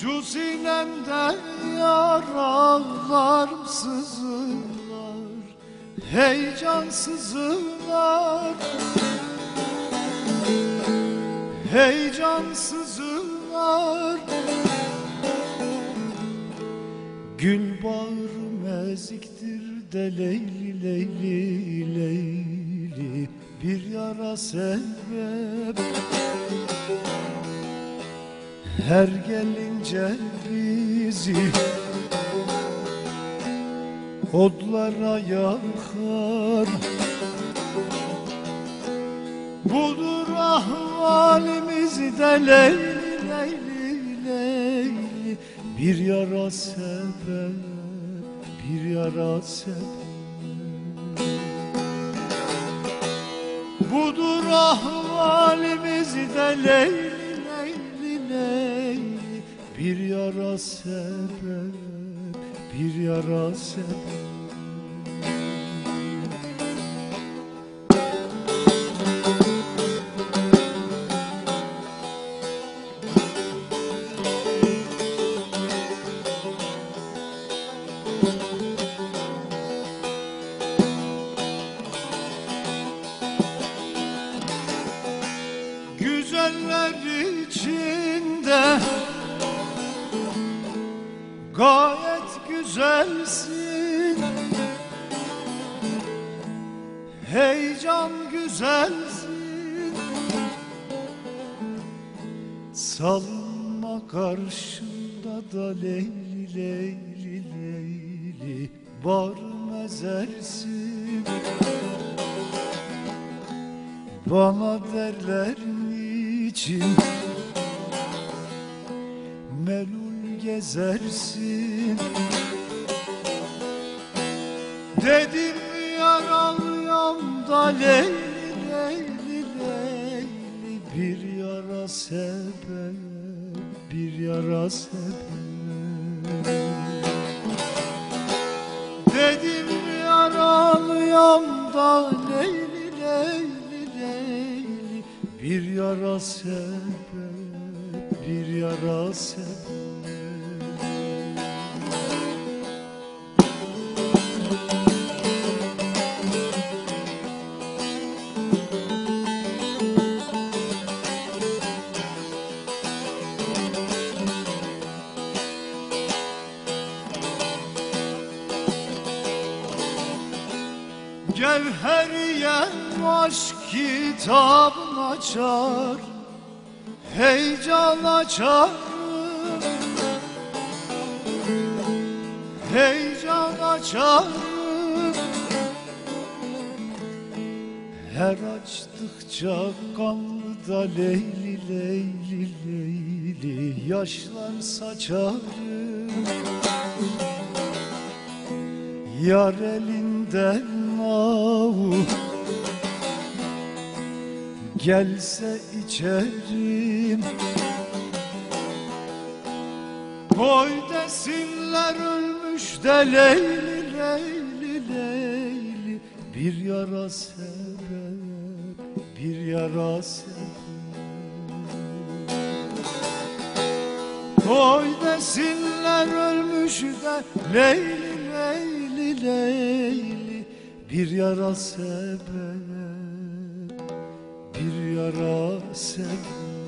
Şu sinemde yaralar sızılar Heyecan sızılar Heyecan sızılar Gül bağrım eziktir de leyli leyli leyli. Bir yara sebep Her gelince bizi Odlara yakar. Budur ahvalimiz de leyli leyli leyli Bir yara sebep, bir yara sebep Budur ahvalimiz de leyli leyli leyli Bir yara sebep, bir yara sebep güzelsin. Heyecan güzelsin. Salma karşında da leyli leyli leyli Barım ezersin bana derler niçin Melul gezersin Dedim yaralıyam da leyli leyli leyli. Bir yara sebep, bir yara sebep. Dedim yaralıyam da leyli leyli leyli. Bir yara sebep, bir yara sebep Gevheriye aşk kitabını açar Heyecan açar Heyecan açar Her açtıkça kanlı da leyli leyli leyli Yaşlar saçarım Yar elinden avu Gelse içerim. Boy desinler ölmüş de leyli leyli. Leyli Bir yara sebep, bir yara sebep Boy desinler ölmüş de leyli leyli leyli Bir yara sebep, bir yara sebep